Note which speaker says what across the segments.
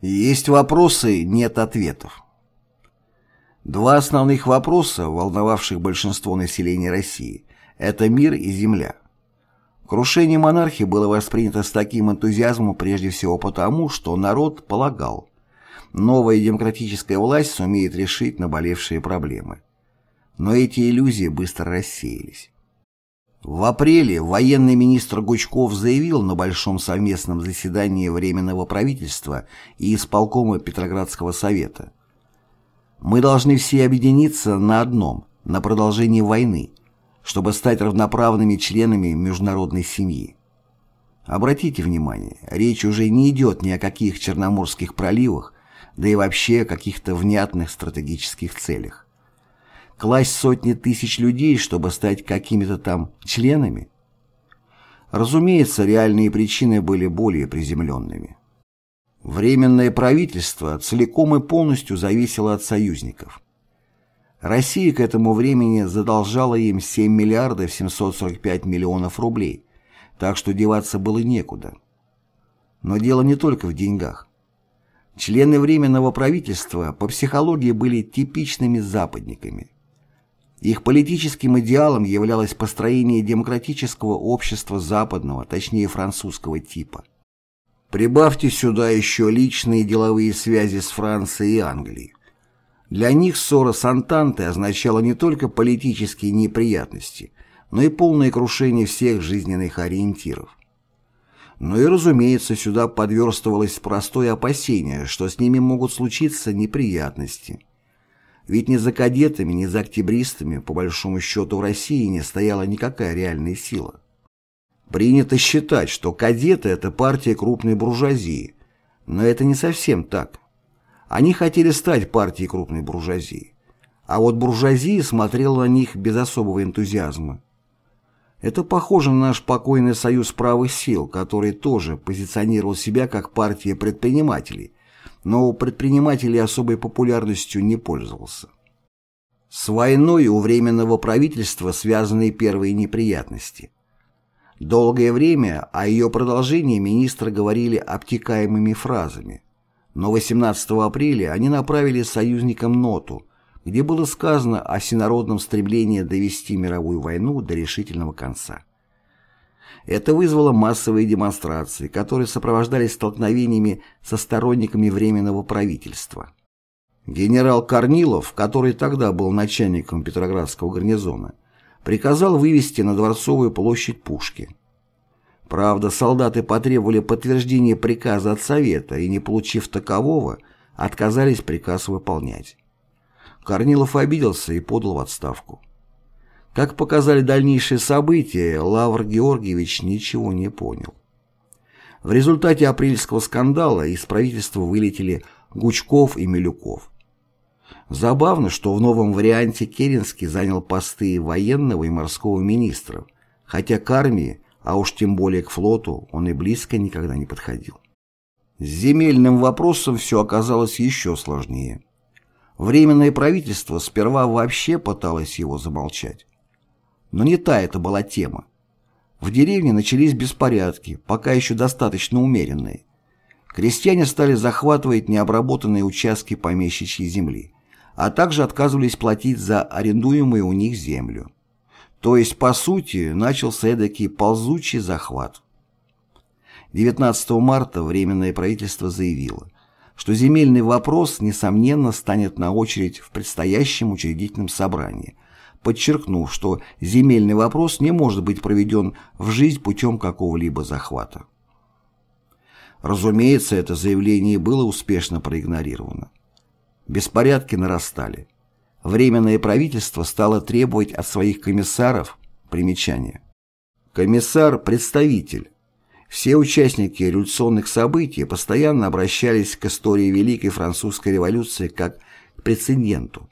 Speaker 1: Есть вопросы, нет ответов. Два основных вопроса, волновавших большинство населения России, это мир и земля. Крушение монархии было воспринято с таким энтузиазмом прежде всего потому, что народ полагал, новая демократическая власть сумеет решить наболевшие проблемы. Но эти иллюзии быстро рассеялись. В апреле военный министр Гучков заявил на большом совместном заседании Временного правительства и исполкома Петроградского совета. «Мы должны все объединиться на одном, на продолжении войны, чтобы стать равноправными членами международной семьи. Обратите внимание, речь уже не идет ни о каких Черноморских проливах, да и вообще о каких-то внятных стратегических целях класть сотни тысяч людей, чтобы стать какими-то там членами? Разумеется, реальные причины были более приземленными. Временное правительство целиком и полностью зависело от союзников. Россия к этому времени задолжала им 7 миллиардов 745 миллионов рублей, так что деваться было некуда. Но дело не только в деньгах. Члены Временного правительства по психологии были типичными западниками – их политическим идеалом являлось построение демократического общества западного, точнее французского типа. Прибавьте сюда еще личные деловые связи с Францией и Англией. Для них ссора с Антантой означала не только политические неприятности, но и полное крушение всех жизненных ориентиров. Но и, разумеется, сюда подверстывалось простое опасение, что с ними могут случиться неприятности – ведь ни за кадетами, ни за октябристами, по большому счету, в России не стояла никакая реальная сила. Принято считать, что кадеты – это партия крупной буржуазии, но это не совсем так. Они хотели стать партией крупной буржуазии, а вот буржуазия смотрела на них без особого энтузиазма. Это похоже на наш покойный союз правых сил, который тоже позиционировал себя как партия предпринимателей, но у предпринимателей особой популярностью не пользовался. С войной у Временного правительства связаны первые неприятности. Долгое время о ее продолжении министры говорили обтекаемыми фразами, но 18 апреля они направили союзникам ноту, где было сказано о всенародном стремлении довести мировую войну до решительного конца. Это вызвало массовые демонстрации, которые сопровождались столкновениями со сторонниками Временного правительства. Генерал Корнилов, который тогда был начальником Петроградского гарнизона, приказал вывести на Дворцовую площадь пушки. Правда, солдаты потребовали подтверждения приказа от Совета и, не получив такового, отказались приказ выполнять. Корнилов обиделся и подал в отставку. Как показали дальнейшие события, Лавр Георгиевич ничего не понял. В результате апрельского скандала из правительства вылетели Гучков и Милюков. Забавно, что в новом варианте Керенский занял посты военного и морского министров, хотя к армии, а уж тем более к флоту, он и близко никогда не подходил. С земельным вопросом все оказалось еще сложнее. Временное правительство сперва вообще пыталось его замолчать. Но не та это была тема. В деревне начались беспорядки, пока еще достаточно умеренные. Крестьяне стали захватывать необработанные участки помещичьей земли, а также отказывались платить за арендуемую у них землю. То есть, по сути, начался эдакий ползучий захват. 19 марта Временное правительство заявило, что земельный вопрос, несомненно, станет на очередь в предстоящем учредительном собрании – подчеркнув, что земельный вопрос не может быть проведен в жизнь путем какого-либо захвата. Разумеется, это заявление было успешно проигнорировано. Беспорядки нарастали. Временное правительство стало требовать от своих комиссаров примечания. Комиссар – представитель. Все участники революционных событий постоянно обращались к истории Великой Французской революции как к прецеденту.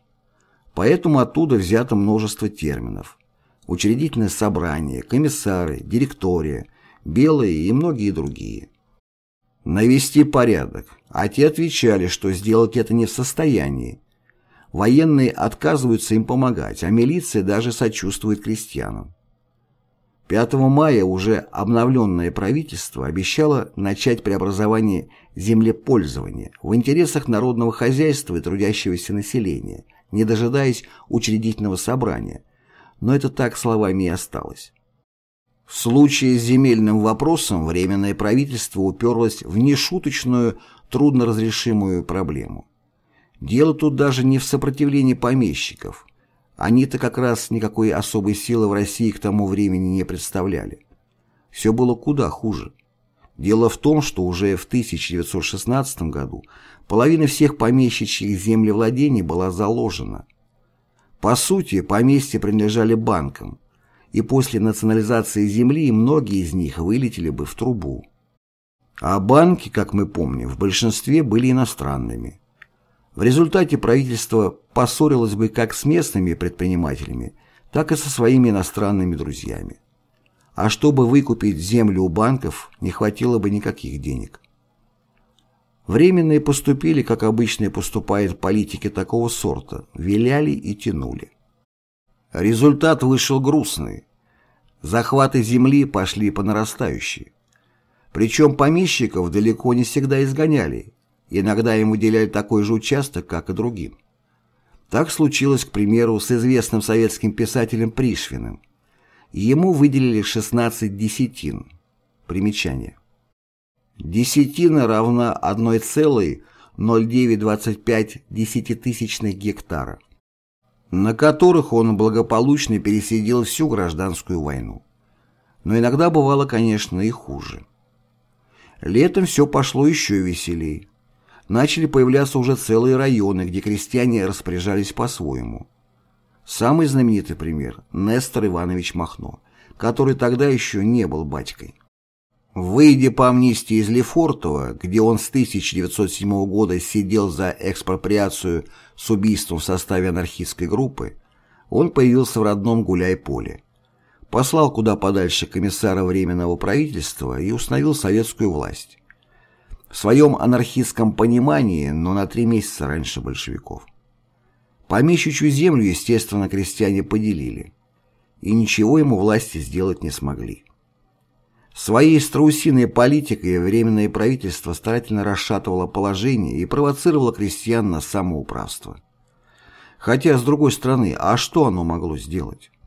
Speaker 1: Поэтому оттуда взято множество терминов. Учредительное собрание, комиссары, директория, белые и многие другие. Навести порядок, а те отвечали, что сделать это не в состоянии. Военные отказываются им помогать, а милиция даже сочувствует крестьянам. 5 мая уже обновленное правительство обещало начать преобразование землепользования в интересах народного хозяйства и трудящегося населения, не дожидаясь учредительного собрания, но это так словами и осталось. В случае с земельным вопросом Временное правительство уперлось в нешуточную, трудноразрешимую проблему. Дело тут даже не в сопротивлении помещиков – они-то как раз никакой особой силы в России к тому времени не представляли. Все было куда хуже. Дело в том, что уже в 1916 году половина всех помещичьих землевладений была заложена. По сути, поместья принадлежали банкам, и после национализации земли многие из них вылетели бы в трубу. А банки, как мы помним, в большинстве были иностранными. В результате правительство поссорилось бы как с местными предпринимателями, так и со своими иностранными друзьями. А чтобы выкупить землю у банков, не хватило бы никаких денег. Временные поступили, как обычно поступают политики такого сорта, виляли и тянули. Результат вышел грустный. Захваты земли пошли по нарастающей. Причем помещиков далеко не всегда изгоняли, Иногда им выделяли такой же участок, как и другим. Так случилось, к примеру, с известным советским писателем Пришвиным. Ему выделили 16 десятин. Примечание. Десятина равна 1,0925 десятитысячных гектара, на которых он благополучно пересидел всю гражданскую войну. Но иногда бывало, конечно, и хуже. Летом все пошло еще веселее начали появляться уже целые районы, где крестьяне распоряжались по-своему. Самый знаменитый пример – Нестор Иванович Махно, который тогда еще не был батькой. Выйдя по амнистии из Лефортово, где он с 1907 года сидел за экспроприацию с убийством в составе анархистской группы, он появился в родном Гуляй-Поле. Послал куда подальше комиссара Временного правительства и установил советскую власть в своем анархистском понимании, но на три месяца раньше большевиков. Помещичью землю, естественно, крестьяне поделили, и ничего ему власти сделать не смогли. Своей страусиной политикой Временное правительство старательно расшатывало положение и провоцировало крестьян на самоуправство. Хотя, с другой стороны, а что оно могло сделать?